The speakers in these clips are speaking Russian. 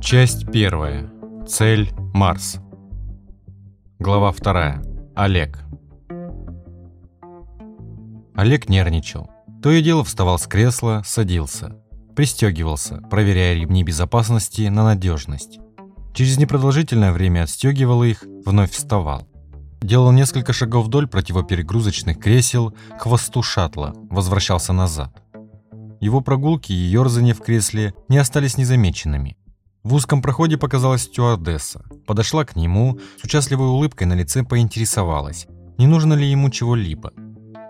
Часть первая. Цель Марс. Глава вторая. Олег. Олег нервничал. То и дело вставал с кресла, садился. Пристегивался, проверяя ремни безопасности на надежность. Через непродолжительное время отстегивал их, вновь вставал. Делал несколько шагов вдоль противоперегрузочных кресел хвосту шаттла, возвращался назад. Его прогулки и ерзание в кресле не остались незамеченными. В узком проходе показалась стюардесса. Подошла к нему, с участливой улыбкой на лице поинтересовалась, не нужно ли ему чего-либо.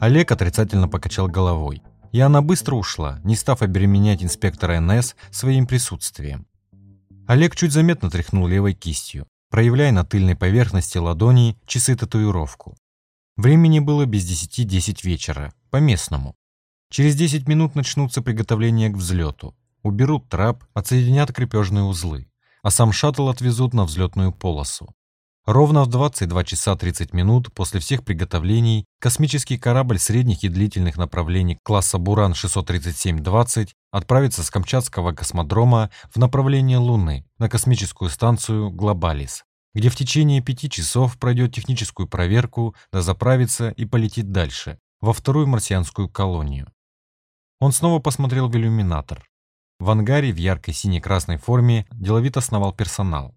Олег отрицательно покачал головой, и она быстро ушла, не став обременять инспектора НС своим присутствием. Олег чуть заметно тряхнул левой кистью, проявляя на тыльной поверхности ладони часы-татуировку. Времени было без десяти десять вечера, по-местному. Через 10 минут начнутся приготовления к взлету. Уберут трап, отсоединят крепежные узлы, а сам шаттл отвезут на взлетную полосу. Ровно в 22 часа 30 минут после всех приготовлений космический корабль средних и длительных направлений класса Буран-637-20 отправится с Камчатского космодрома в направлении Луны на космическую станцию Глобалис, где в течение пяти часов пройдет техническую проверку, дозаправится и полетит дальше, во вторую марсианскую колонию. Он снова посмотрел в иллюминатор. В ангаре в яркой сине-красной форме деловито сновал персонал.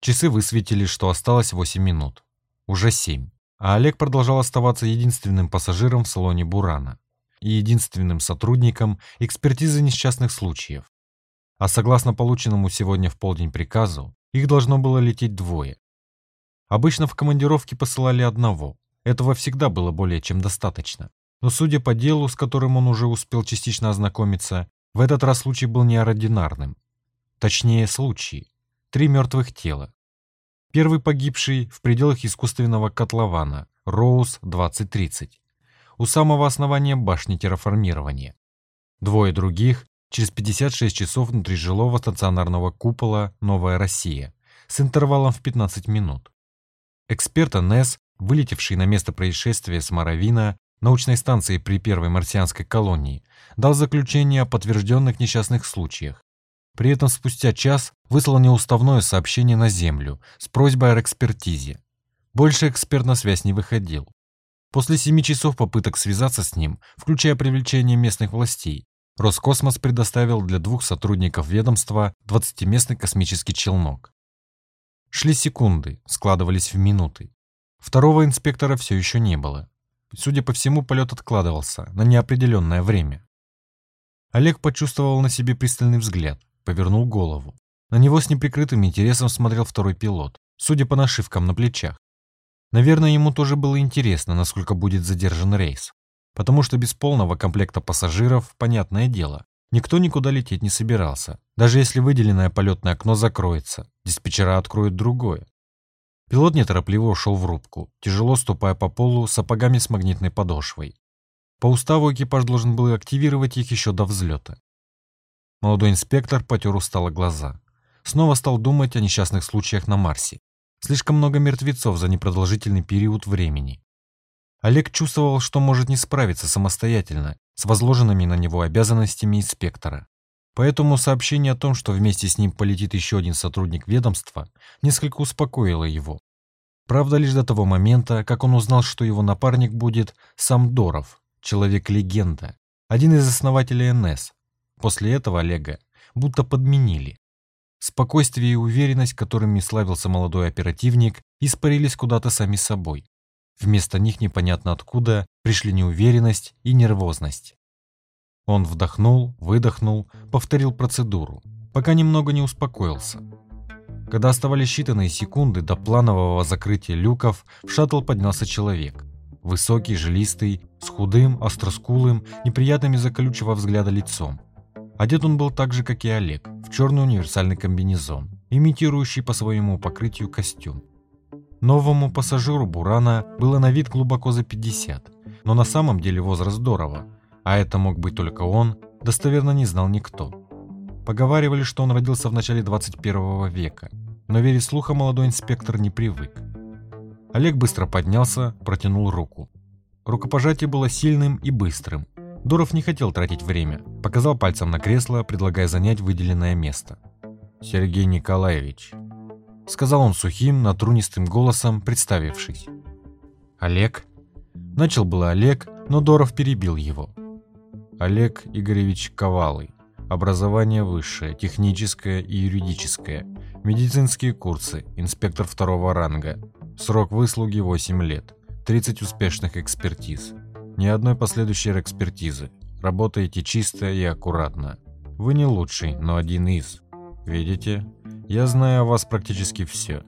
Часы высветили, что осталось 8 минут. Уже 7. А Олег продолжал оставаться единственным пассажиром в салоне Бурана и единственным сотрудником экспертизы несчастных случаев. А согласно полученному сегодня в полдень приказу, их должно было лететь двое. Обычно в командировке посылали одного. Этого всегда было более чем достаточно. Но судя по делу, с которым он уже успел частично ознакомиться, в этот раз случай был неординарным. Точнее, случаи. Три мертвых тела. Первый погибший в пределах искусственного котлована, Роуз 2030, у самого основания башни терраформирования. Двое других через 56 часов внутри жилого стационарного купола «Новая Россия» с интервалом в 15 минут. Эксперт НС, вылетевший на место происшествия с Моровина, научной станции при первой марсианской колонии, дал заключение о подтвержденных несчастных случаях. При этом спустя час выслал неуставное сообщение на Землю с просьбой о экспертизе. Больше эксперт на связь не выходил. После семи часов попыток связаться с ним, включая привлечение местных властей, Роскосмос предоставил для двух сотрудников ведомства 20-местный космический челнок. Шли секунды, складывались в минуты. Второго инспектора все еще не было. Судя по всему, полет откладывался на неопределенное время. Олег почувствовал на себе пристальный взгляд, повернул голову. На него с неприкрытым интересом смотрел второй пилот, судя по нашивкам на плечах. Наверное, ему тоже было интересно, насколько будет задержан рейс. Потому что без полного комплекта пассажиров, понятное дело, никто никуда лететь не собирался. Даже если выделенное полетное окно закроется, диспетчера откроют другое. Пилот неторопливо ушел в рубку, тяжело ступая по полу сапогами с магнитной подошвой. По уставу экипаж должен был активировать их еще до взлета. Молодой инспектор потер устало глаза. Снова стал думать о несчастных случаях на Марсе. Слишком много мертвецов за непродолжительный период времени. Олег чувствовал, что может не справиться самостоятельно с возложенными на него обязанностями инспектора. Поэтому сообщение о том, что вместе с ним полетит еще один сотрудник ведомства, несколько успокоило его. Правда, лишь до того момента, как он узнал, что его напарник будет сам Доров, человек-легенда, один из основателей НС. После этого Олега будто подменили. Спокойствие и уверенность, которыми славился молодой оперативник, испарились куда-то сами собой. Вместо них непонятно откуда пришли неуверенность и нервозность. Он вдохнул, выдохнул, повторил процедуру, пока немного не успокоился. Когда оставались считанные секунды до планового закрытия люков, в шаттл поднялся человек. Высокий, жилистый, с худым, остроскулым, неприятным из-за колючего взгляда лицом. Одет он был так же, как и Олег, в черный универсальный комбинезон, имитирующий по своему покрытию костюм. Новому пассажиру Бурана было на вид глубоко за 50, но на самом деле возраст здорово, а это мог быть только он, достоверно не знал никто. Поговаривали, что он родился в начале 21 века, но верить слухам молодой инспектор не привык. Олег быстро поднялся, протянул руку. Рукопожатие было сильным и быстрым. Дуров не хотел тратить время, показал пальцем на кресло, предлагая занять выделенное место. «Сергей Николаевич», — сказал он сухим, натрунистым голосом, представившись. «Олег?» Начал было Олег, но Доров перебил его. Олег Игоревич Ковалый. Образование высшее, техническое и юридическое. Медицинские курсы, инспектор второго ранга. Срок выслуги 8 лет. 30 успешных экспертиз. Ни одной последующей экспертизы. Работаете чисто и аккуратно. Вы не лучший, но один из. Видите? Я знаю о вас практически все.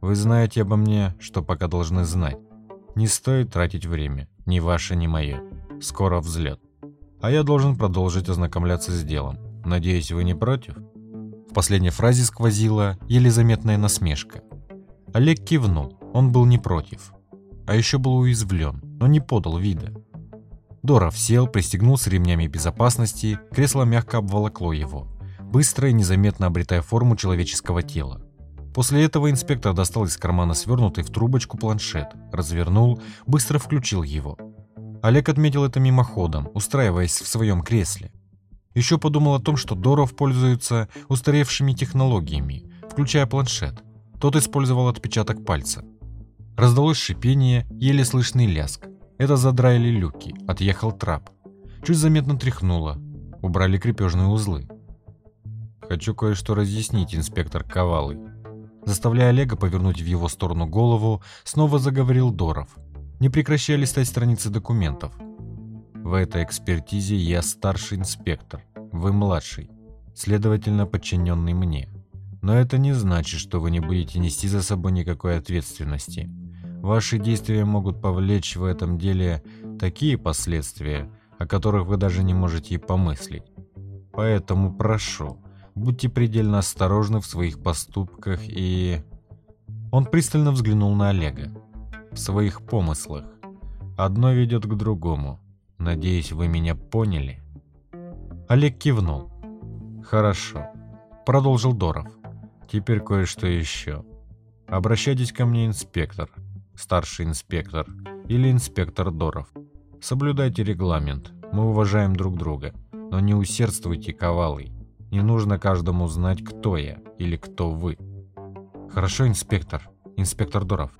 Вы знаете обо мне, что пока должны знать. Не стоит тратить время, ни ваше, ни мое. Скоро взлет. А я должен продолжить ознакомляться с делом. Надеюсь, вы не против? В последней фразе сквозила еле заметная насмешка. Олег кивнул, он был не против. А еще был уязвлен, но не подал вида. Доров сел, пристегнулся ремнями безопасности, кресло мягко обволокло его, быстро и незаметно обретая форму человеческого тела. После этого инспектор достал из кармана свернутый в трубочку планшет, развернул, быстро включил его. Олег отметил это мимоходом, устраиваясь в своем кресле. Еще подумал о том, что Доров пользуется устаревшими технологиями, включая планшет. Тот использовал отпечаток пальца. Раздалось шипение, еле слышный ляск. Это задраили люки, отъехал трап. Чуть заметно тряхнуло. Убрали крепежные узлы. «Хочу кое-что разъяснить, инспектор Ковалый». Заставляя Олега повернуть в его сторону голову, снова заговорил Доров. Не прекращая листать страницы документов. В этой экспертизе я старший инспектор, вы младший, следовательно, подчиненный мне. Но это не значит, что вы не будете нести за собой никакой ответственности. Ваши действия могут повлечь в этом деле такие последствия, о которых вы даже не можете и помыслить. Поэтому прошу, будьте предельно осторожны в своих поступках и... Он пристально взглянул на Олега. В своих помыслах. Одно ведет к другому. Надеюсь, вы меня поняли? Олег кивнул. Хорошо. Продолжил Доров. Теперь кое-что еще. Обращайтесь ко мне, инспектор старший инспектор, или инспектор Доров. Соблюдайте регламент, мы уважаем друг друга, но не усердствуйте ковалой. Не нужно каждому знать, кто я или кто вы. Хорошо, инспектор, инспектор Доров.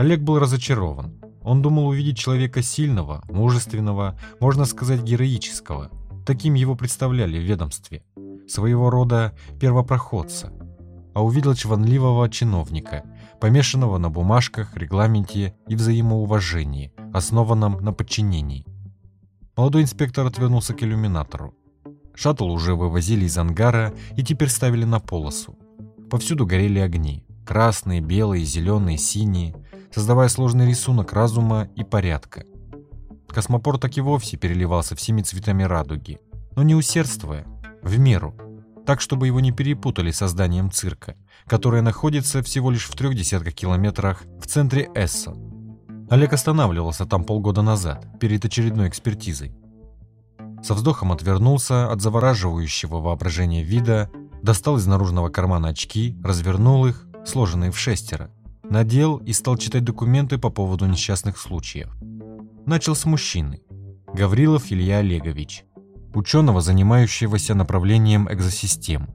Олег был разочарован. Он думал увидеть человека сильного, мужественного, можно сказать героического. Таким его представляли в ведомстве. Своего рода первопроходца. А увидел чванливого чиновника, помешанного на бумажках, регламенте и взаимоуважении, основанном на подчинении. Молодой инспектор отвернулся к иллюминатору. Шаттл уже вывозили из ангара и теперь ставили на полосу. Повсюду горели огни. Красные, белые, зеленые, синие, создавая сложный рисунок разума и порядка. Космопорт так и вовсе переливался всеми цветами радуги, но не усердствуя, в меру, так, чтобы его не перепутали с зданием цирка, которое находится всего лишь в трех десятках километрах в центре Эсса. Олег останавливался там полгода назад, перед очередной экспертизой. Со вздохом отвернулся от завораживающего воображения вида, достал из наружного кармана очки, развернул их, сложенные в шестеро, надел и стал читать документы по поводу несчастных случаев. Начал с мужчины. Гаврилов Илья Олегович, ученого, занимающегося направлением экзосистем,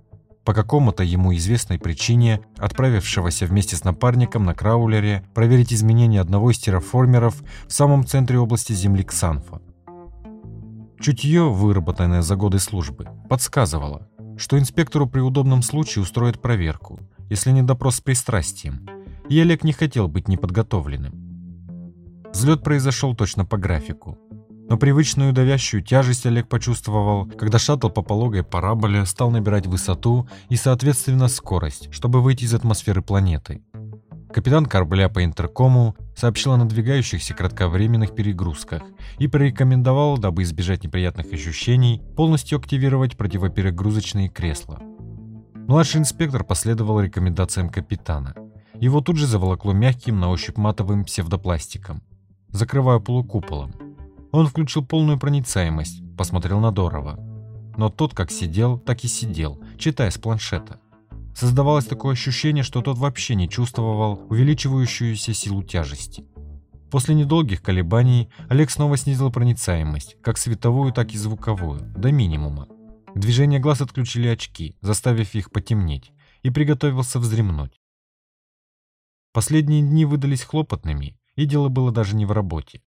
по какому-то ему известной причине, отправившегося вместе с напарником на краулере проверить изменения одного из терраформеров в самом центре области Земли Ксанфа. Чутье, выработанное за годы службы, подсказывало, что инспектору при удобном случае устроят проверку, если не допрос с пристрастием, и Олег не хотел быть неподготовленным. Взлет произошел точно по графику. Но привычную давящую тяжесть Олег почувствовал, когда шаттл по пологой параболе стал набирать высоту и, соответственно, скорость, чтобы выйти из атмосферы планеты. Капитан корабля по интеркому сообщил о надвигающихся кратковременных перегрузках и порекомендовал, дабы избежать неприятных ощущений, полностью активировать противоперегрузочные кресла. Младший инспектор последовал рекомендациям капитана. Его тут же заволокло мягким на ощупь матовым псевдопластиком, закрывая полукуполом. Он включил полную проницаемость, посмотрел на Дорова. Но тот как сидел, так и сидел, читая с планшета. Создавалось такое ощущение, что тот вообще не чувствовал увеличивающуюся силу тяжести. После недолгих колебаний Олег снова снизил проницаемость, как световую, так и звуковую, до минимума. Движение глаз отключили очки, заставив их потемнеть, и приготовился вздремнуть. Последние дни выдались хлопотными, и дело было даже не в работе.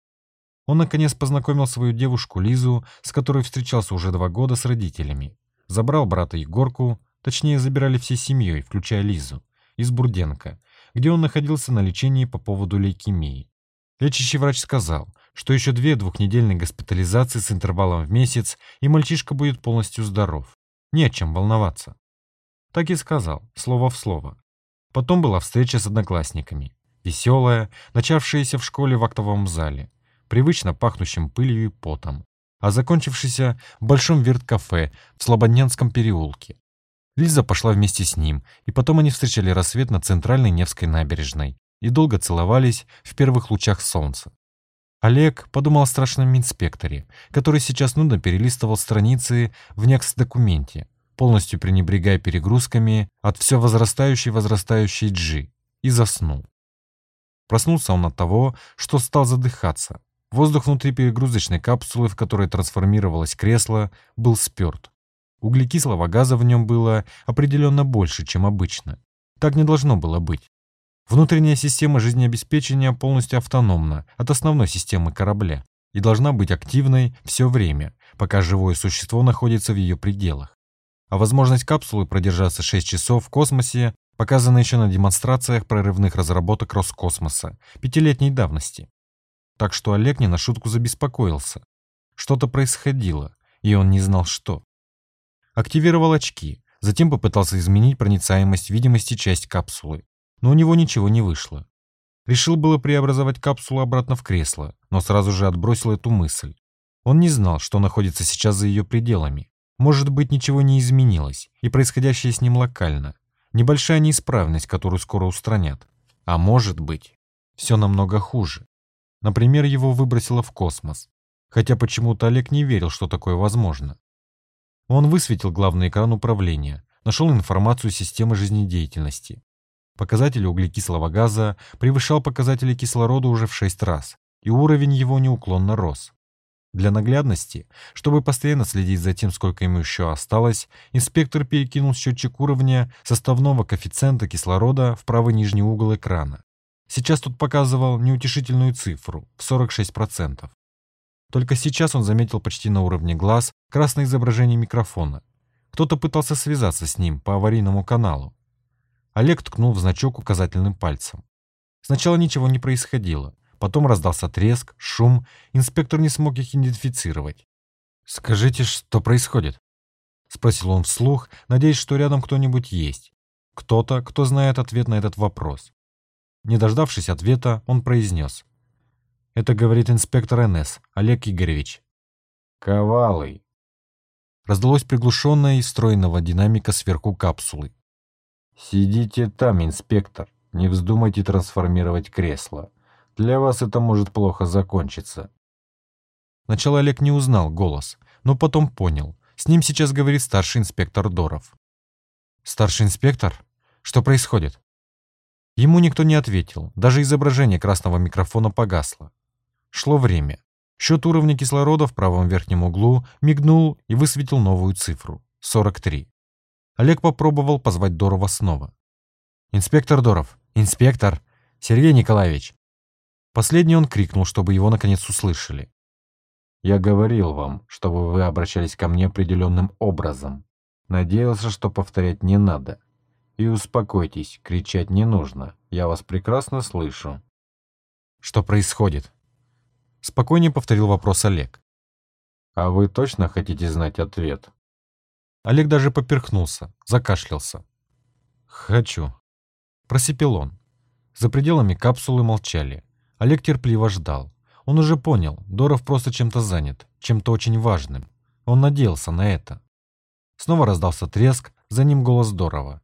Он наконец познакомил свою девушку Лизу, с которой встречался уже два года с родителями. Забрал брата Егорку, точнее забирали всей семьей, включая Лизу, из Бурденко, где он находился на лечении по поводу лейкемии. Лечащий врач сказал, что еще две двухнедельные госпитализации с интервалом в месяц, и мальчишка будет полностью здоров. Не о чем волноваться. Так и сказал, слово в слово. Потом была встреча с одноклассниками. Веселая, начавшаяся в школе в актовом зале, привычно пахнущим пылью и потом, а закончившаяся в большом верт-кафе в Слободнянском переулке. Лиза пошла вместе с ним, и потом они встречали рассвет на центральной Невской набережной и долго целовались в первых лучах солнца. Олег подумал о страшном инспекторе, который сейчас нудно перелистывал страницы в некс-документе, полностью пренебрегая перегрузками от все возрастающей возрастающей G, и заснул. Проснулся он от того, что стал задыхаться. Воздух внутри перегрузочной капсулы, в которой трансформировалось кресло, был сперт. Углекислого газа в нем было определенно больше, чем обычно. Так не должно было быть. Внутренняя система жизнеобеспечения полностью автономна от основной системы корабля и должна быть активной все время, пока живое существо находится в ее пределах. А возможность капсулы продержаться 6 часов в космосе показана еще на демонстрациях прорывных разработок Роскосмоса пятилетней давности. Так что Олег не на шутку забеспокоился. Что-то происходило, и он не знал что. Активировал очки, затем попытался изменить проницаемость видимости часть капсулы, но у него ничего не вышло. Решил было преобразовать капсулу обратно в кресло, но сразу же отбросил эту мысль. Он не знал, что находится сейчас за ее пределами. Может быть, ничего не изменилось, и происходящее с ним локально. Небольшая неисправность, которую скоро устранят. А может быть, все намного хуже. Например, его выбросило в космос. Хотя почему-то Олег не верил, что такое возможно. Он высветил главный экран управления, нашел информацию системы жизнедеятельности, Показатель углекислого газа превышал показатели кислорода уже в 6 раз, и уровень его неуклонно рос. Для наглядности, чтобы постоянно следить за тем, сколько ему еще осталось, инспектор перекинул счетчик уровня составного коэффициента кислорода в правый нижний угол экрана. Сейчас тут показывал неутешительную цифру в 46%. Только сейчас он заметил почти на уровне глаз красное изображение микрофона. Кто-то пытался связаться с ним по аварийному каналу, Олег ткнул в значок указательным пальцем. Сначала ничего не происходило. Потом раздался треск, шум, инспектор не смог их идентифицировать. «Скажите, что происходит?» Спросил он вслух, надеясь, что рядом кто-нибудь есть. Кто-то, кто знает ответ на этот вопрос. Не дождавшись ответа, он произнес. «Это говорит инспектор НС, Олег Игоревич». «Ковалый». Раздалось приглушенное из стройного динамика сверху капсулы. «Сидите там, инспектор. Не вздумайте трансформировать кресло. Для вас это может плохо закончиться». Сначала Олег не узнал голос, но потом понял. С ним сейчас говорит старший инспектор Доров. «Старший инспектор? Что происходит?» Ему никто не ответил, даже изображение красного микрофона погасло. Шло время. Счет уровня кислорода в правом верхнем углу мигнул и высветил новую цифру — 43. Олег попробовал позвать Дорова снова. «Инспектор Доров! Инспектор! Сергей Николаевич!» Последний он крикнул, чтобы его наконец услышали. «Я говорил вам, чтобы вы обращались ко мне определенным образом. Надеялся, что повторять не надо. И успокойтесь, кричать не нужно. Я вас прекрасно слышу». «Что происходит?» Спокойнее повторил вопрос Олег. «А вы точно хотите знать ответ?» Олег даже поперхнулся, закашлялся. «Хочу». Просипел он. За пределами капсулы молчали. Олег терпеливо ждал. Он уже понял, Доров просто чем-то занят, чем-то очень важным. Он надеялся на это. Снова раздался треск, за ним голос Дорова.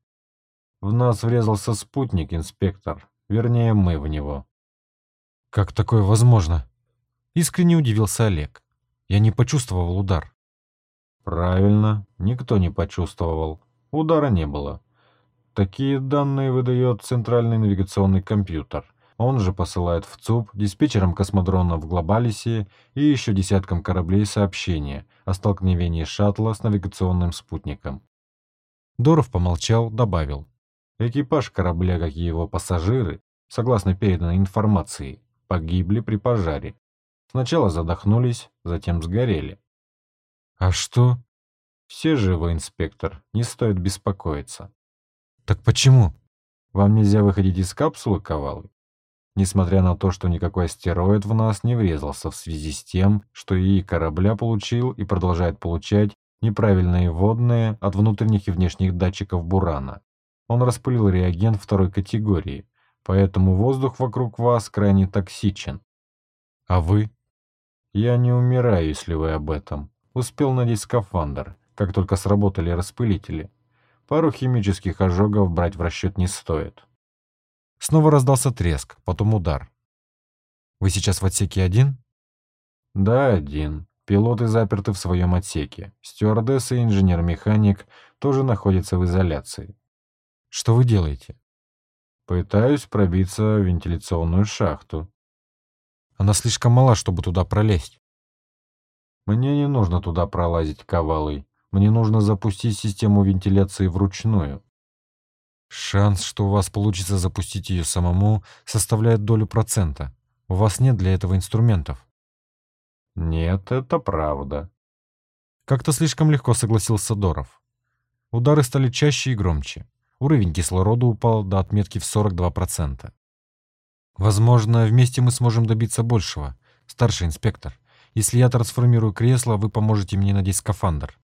«В нас врезался спутник, инспектор. Вернее, мы в него». «Как такое возможно?» Искренне удивился Олег. Я не почувствовал удар. Правильно, никто не почувствовал. Удара не было. Такие данные выдает центральный навигационный компьютер. Он же посылает в ЦУП диспетчерам космодрона в Глобалисе и еще десяткам кораблей сообщения о столкновении шаттла с навигационным спутником. Доров помолчал, добавил. Экипаж корабля, как и его пассажиры, согласно переданной информации, погибли при пожаре. Сначала задохнулись, затем сгорели. «А что?» «Все живы, инспектор, не стоит беспокоиться». «Так почему?» «Вам нельзя выходить из капсулы, Ковалы?» Несмотря на то, что никакой астероид в нас не врезался в связи с тем, что ИИ корабля получил и продолжает получать неправильные водные от внутренних и внешних датчиков Бурана. Он распылил реагент второй категории, поэтому воздух вокруг вас крайне токсичен. А вы? Я не умираю, если вы об этом. Успел надеть скафандр, как только сработали распылители. Пару химических ожогов брать в расчет не стоит. Снова раздался треск, потом удар. Вы сейчас в отсеке один? Да, один. Пилоты заперты в своем отсеке. Стюардесса и инженер-механик тоже находятся в изоляции. Что вы делаете? Пытаюсь пробиться в вентиляционную шахту. Она слишком мала, чтобы туда пролезть. Мне не нужно туда пролазить ковалой. Мне нужно запустить систему вентиляции вручную. Шанс, что у вас получится запустить ее самому, составляет долю процента. У вас нет для этого инструментов. Нет, это правда. Как-то слишком легко согласился Доров. Удары стали чаще и громче. Уровень кислорода упал до отметки в 42%. Возможно, вместе мы сможем добиться большего. Старший инспектор, если я трансформирую кресло, вы поможете мне надеть скафандр.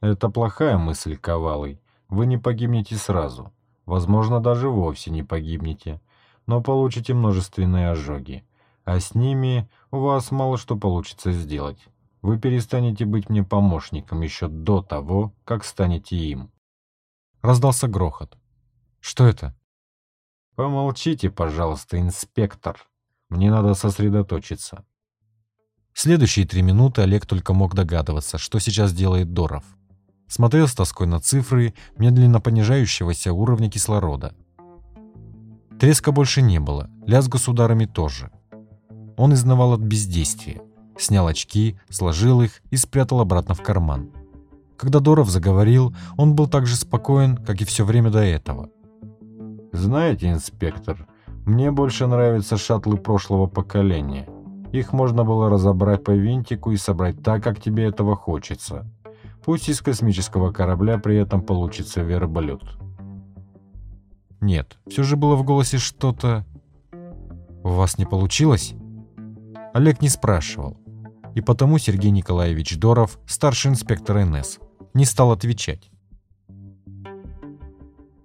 Это плохая мысль, Ковалый. Вы не погибнете сразу. Возможно, даже вовсе не погибнете. Но получите множественные ожоги. А с ними у вас мало что получится сделать. Вы перестанете быть мне помощником еще до того, как станете им. Раздался грохот. Что это? Помолчите, пожалуйста, инспектор. Мне надо сосредоточиться. Следующие три минуты Олег только мог догадываться, что сейчас делает Доров. Смотрел с тоской на цифры медленно понижающегося уровня кислорода. Треска больше не было, лязга с ударами тоже. Он изнывал от бездействия. Снял очки, сложил их и спрятал обратно в карман. Когда Доров заговорил, он был так же спокоен, как и все время до этого. «Знаете, инспектор, мне больше нравятся шаттлы прошлого поколения. Их можно было разобрать по винтику и собрать так, как тебе этого хочется. Пусть из космического корабля при этом получится верблюд». Нет, все же было в голосе что-то... «У вас не получилось?» Олег не спрашивал. И потому Сергей Николаевич Доров, старший инспектор НС, не стал отвечать.